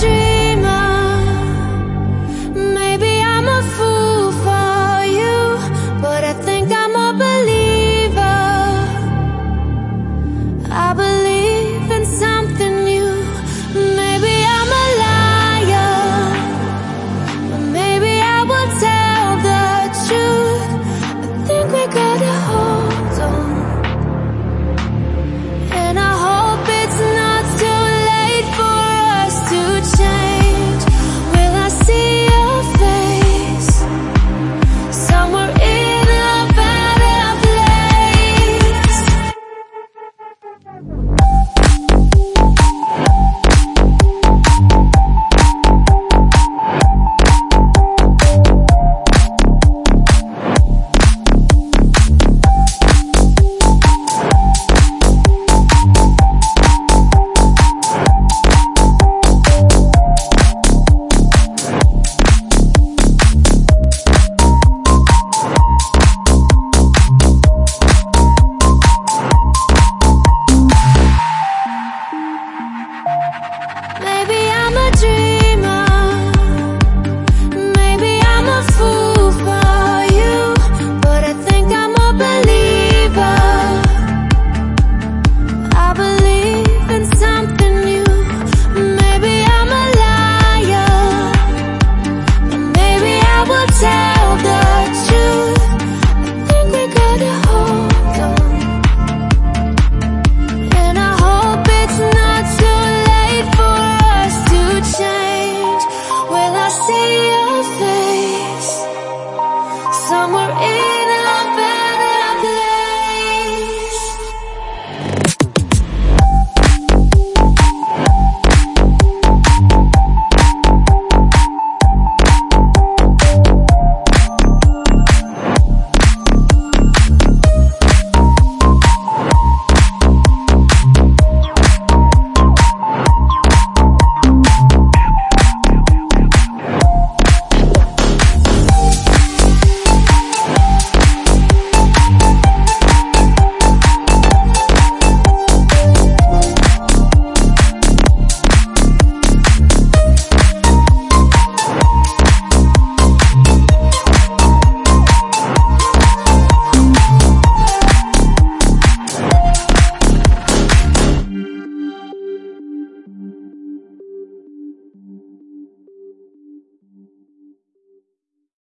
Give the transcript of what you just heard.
dream.